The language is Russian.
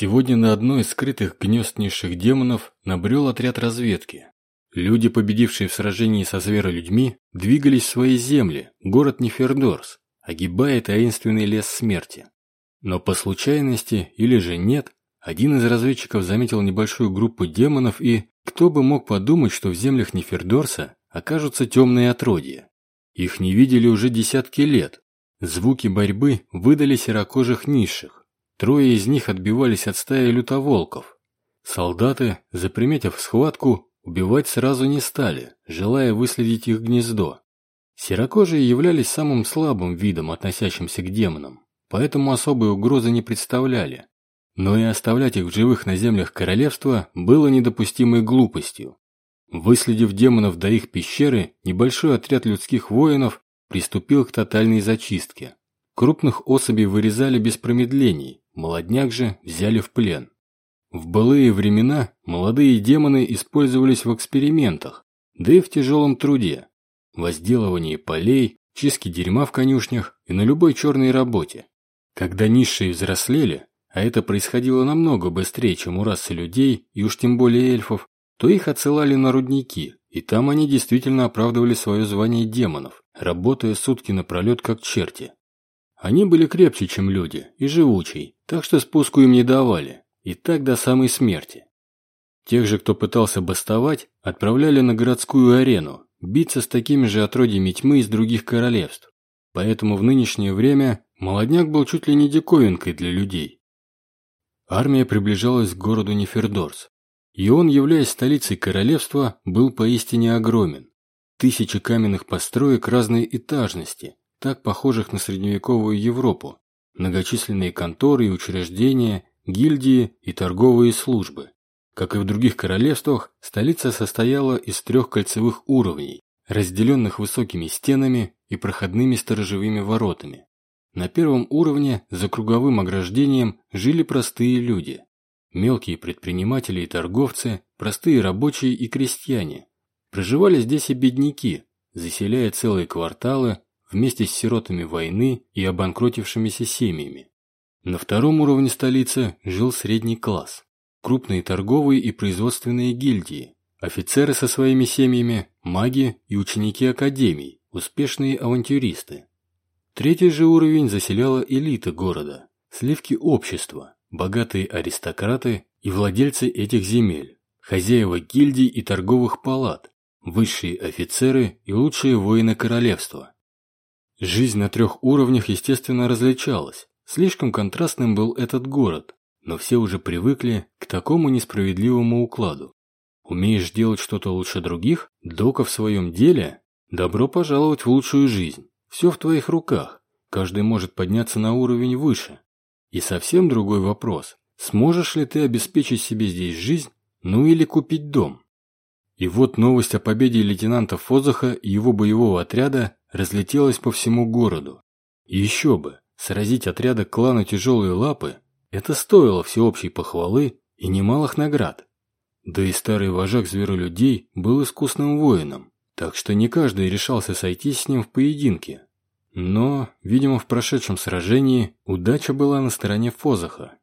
Сегодня на одно из скрытых гнезд низших демонов набрел отряд разведки. Люди, победившие в сражении со зверолюдьми, двигались в свои земли, город Нефердорс, огибая таинственный лес смерти. Но по случайности, или же нет, один из разведчиков заметил небольшую группу демонов и, кто бы мог подумать, что в землях Нефердорса окажутся темные отродья. Их не видели уже десятки лет. Звуки борьбы выдали серокожих низших. Трое из них отбивались от стаи лютоволков. Солдаты, заприметив схватку, убивать сразу не стали, желая выследить их гнездо. Серокожие являлись самым слабым видом, относящимся к демонам, поэтому особой угрозы не представляли. Но и оставлять их в живых на землях королевства было недопустимой глупостью. Выследив демонов до их пещеры, небольшой отряд людских воинов приступил к тотальной зачистке. Крупных особей вырезали без промедлений, Молодняк же взяли в плен. В былые времена молодые демоны использовались в экспериментах, да и в тяжелом труде, возделывании полей, чистке дерьма в конюшнях и на любой черной работе. Когда низшие взрослели, а это происходило намного быстрее, чем у расы людей и уж тем более эльфов, то их отсылали на рудники, и там они действительно оправдывали свое звание демонов, работая сутки напролет как черти. Они были крепче, чем люди, и живучей, так что спуску им не давали, и так до самой смерти. Тех же, кто пытался бастовать, отправляли на городскую арену, биться с такими же отродьями тьмы из других королевств. Поэтому в нынешнее время молодняк был чуть ли не диковинкой для людей. Армия приближалась к городу Нефердорс, и он, являясь столицей королевства, был поистине огромен. Тысячи каменных построек разной этажности, так похожих на средневековую Европу, многочисленные конторы и учреждения, гильдии и торговые службы. Как и в других королевствах, столица состояла из трех кольцевых уровней, разделенных высокими стенами и проходными сторожевыми воротами. На первом уровне, за круговым ограждением, жили простые люди. Мелкие предприниматели и торговцы, простые рабочие и крестьяне. Проживали здесь и бедняки, заселяя целые кварталы, вместе с сиротами войны и обанкротившимися семьями. На втором уровне столицы жил средний класс, крупные торговые и производственные гильдии, офицеры со своими семьями, маги и ученики академий, успешные авантюристы. Третий же уровень заселяла элита города, сливки общества, богатые аристократы и владельцы этих земель, хозяева гильдий и торговых палат, высшие офицеры и лучшие воины королевства. Жизнь на трех уровнях, естественно, различалась. Слишком контрастным был этот город, но все уже привыкли к такому несправедливому укладу. Умеешь делать что-то лучше других, дока в своем деле, добро пожаловать в лучшую жизнь. Все в твоих руках, каждый может подняться на уровень выше. И совсем другой вопрос, сможешь ли ты обеспечить себе здесь жизнь, ну или купить дом. И вот новость о победе лейтенанта Фозаха и его боевого отряда разлетелась по всему городу. Еще бы, сразить отряда клана «Тяжелые лапы» – это стоило всеобщей похвалы и немалых наград. Да и старый вожак зверолюдей был искусным воином, так что не каждый решался сойтись с ним в поединке. Но, видимо, в прошедшем сражении удача была на стороне Фозаха,